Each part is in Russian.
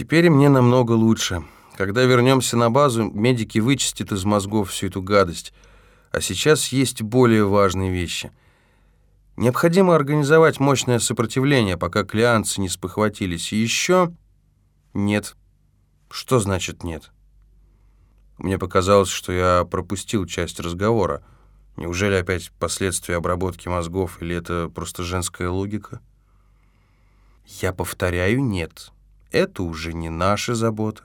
Теперь мне намного лучше. Когда вернемся на базу, медики вычистят из мозгов всю эту гадость. А сейчас есть более важные вещи. Необходимо организовать мощное сопротивление, пока клеанцы не спохватились. И еще... Нет. Что значит нет? Мне показалось, что я пропустил часть разговора. Неужели опять последствия обработки мозгов, или это просто женская логика? Я повторяю, нет. Это уже не наша забота.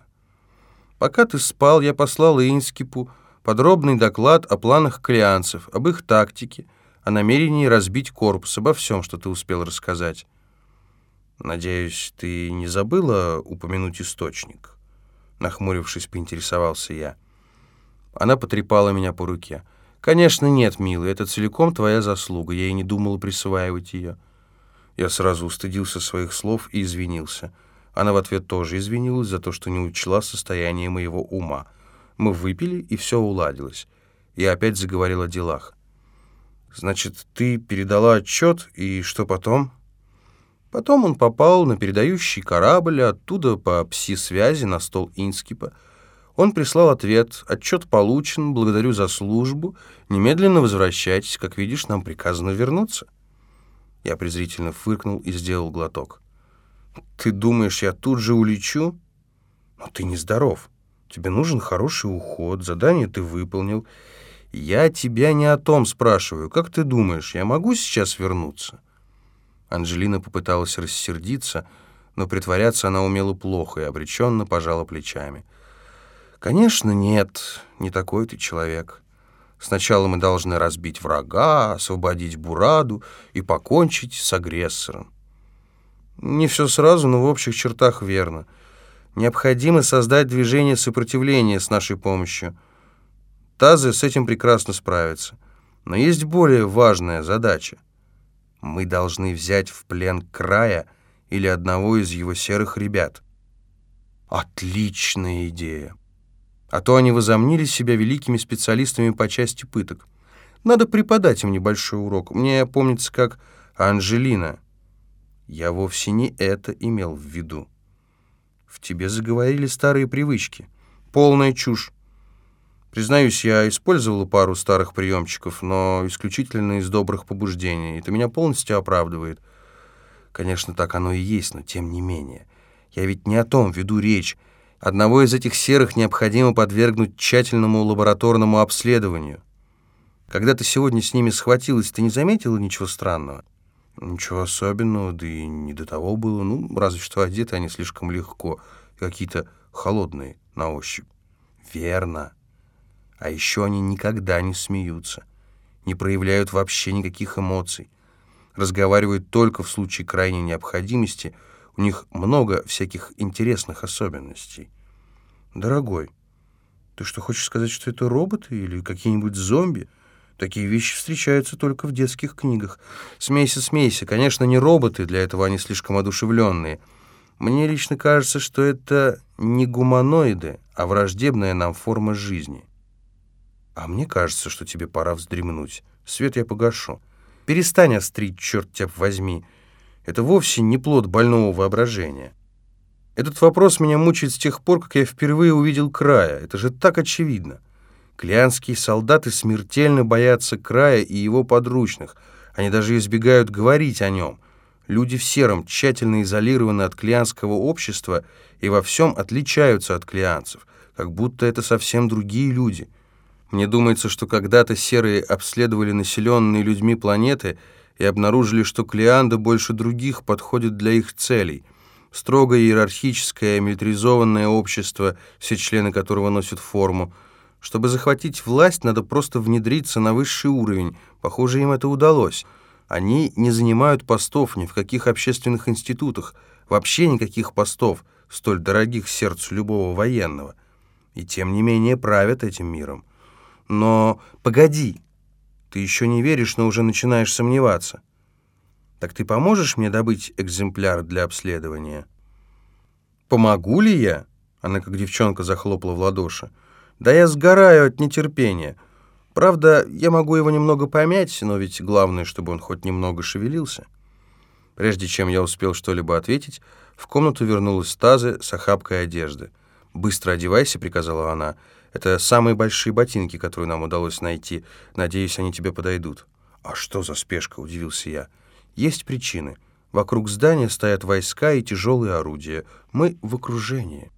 Пока ты спал, я послал Инскипу подробный доклад о планах клеанцев, об их тактике, о намерении разбить корпус, обо всем, что ты успел рассказать. Надеюсь, ты не забыла упомянуть источник? Нахмурившись, поинтересовался я. Она потрепала меня по руке. «Конечно нет, милый, это целиком твоя заслуга. Я и не думала присваивать ее». Я сразу устыдился своих слов и извинился. Она в ответ тоже извинилась за то, что не учла состояние моего ума. Мы выпили, и все уладилось. Я опять заговорил о делах. «Значит, ты передала отчет, и что потом?» Потом он попал на передающий корабль, оттуда по пси-связи на стол Инскипа. Он прислал ответ. «Отчет получен, благодарю за службу. Немедленно возвращайтесь. Как видишь, нам приказано вернуться». Я презрительно фыркнул и сделал глоток. «Ты думаешь, я тут же улечу?» «Но ты нездоров. Тебе нужен хороший уход, задание ты выполнил. Я тебя не о том спрашиваю. Как ты думаешь, я могу сейчас вернуться?» Анжелина попыталась рассердиться, но притворяться она умела плохо и обреченно пожала плечами. «Конечно, нет, не такой ты человек. Сначала мы должны разбить врага, освободить Бураду и покончить с агрессором. Не все сразу, но в общих чертах верно. Необходимо создать движение сопротивления с нашей помощью. Тазы с этим прекрасно справится. Но есть более важная задача. Мы должны взять в плен края или одного из его серых ребят. Отличная идея. А то они возомнили себя великими специалистами по части пыток. Надо преподать им небольшой урок. Мне помнится, как Анжелина. Я вовсе не это имел в виду. В тебе заговорили старые привычки. Полная чушь. Признаюсь, я использовал пару старых приемчиков, но исключительно из добрых побуждений. Это меня полностью оправдывает. Конечно, так оно и есть, но тем не менее. Я ведь не о том веду речь. Одного из этих серых необходимо подвергнуть тщательному лабораторному обследованию. Когда ты сегодня с ними схватилась, ты не заметила ничего странного? Ничего особенного, да и не до того было. Ну, разве что одеты они слишком легко, какие-то холодные на ощупь. Верно. А еще они никогда не смеются, не проявляют вообще никаких эмоций, разговаривают только в случае крайней необходимости, у них много всяких интересных особенностей. Дорогой, ты что, хочешь сказать, что это роботы или какие-нибудь зомби? Такие вещи встречаются только в детских книгах. Смейся, смейся. Конечно, не роботы, для этого они слишком одушевленные. Мне лично кажется, что это не гуманоиды, а враждебная нам форма жизни. А мне кажется, что тебе пора вздремнуть. Свет я погашу. Перестань острить, черт тебя возьми. Это вовсе не плод больного воображения. Этот вопрос меня мучает с тех пор, как я впервые увидел края. Это же так очевидно. Клианские солдаты смертельно боятся края и его подручных. Они даже избегают говорить о нем. Люди в сером тщательно изолированы от клианского общества и во всем отличаются от клианцев, как будто это совсем другие люди. Мне думается, что когда-то серые обследовали населенные людьми планеты и обнаружили, что Клеанда больше других подходит для их целей. Строго иерархическое, милитаризованное общество, все члены которого носят форму. Чтобы захватить власть, надо просто внедриться на высший уровень. Похоже, им это удалось. Они не занимают постов ни в каких общественных институтах, вообще никаких постов, столь дорогих сердцу любого военного. И тем не менее правят этим миром. Но погоди, ты еще не веришь, но уже начинаешь сомневаться. Так ты поможешь мне добыть экземпляр для обследования? Помогу ли я? Она как девчонка захлопала в ладоши. Да я сгораю от нетерпения. Правда, я могу его немного помять, но ведь главное, чтобы он хоть немного шевелился. Прежде чем я успел что-либо ответить, В комнату вернулась Тазы с охапкой одежды. «Быстро одевайся», — приказала она. «Это самые большие ботинки, которые нам удалось найти. Надеюсь, они тебе подойдут». «А что за спешка?» — удивился я. «Есть причины. Вокруг здания стоят войска и тяжелые орудия. Мы в окружении».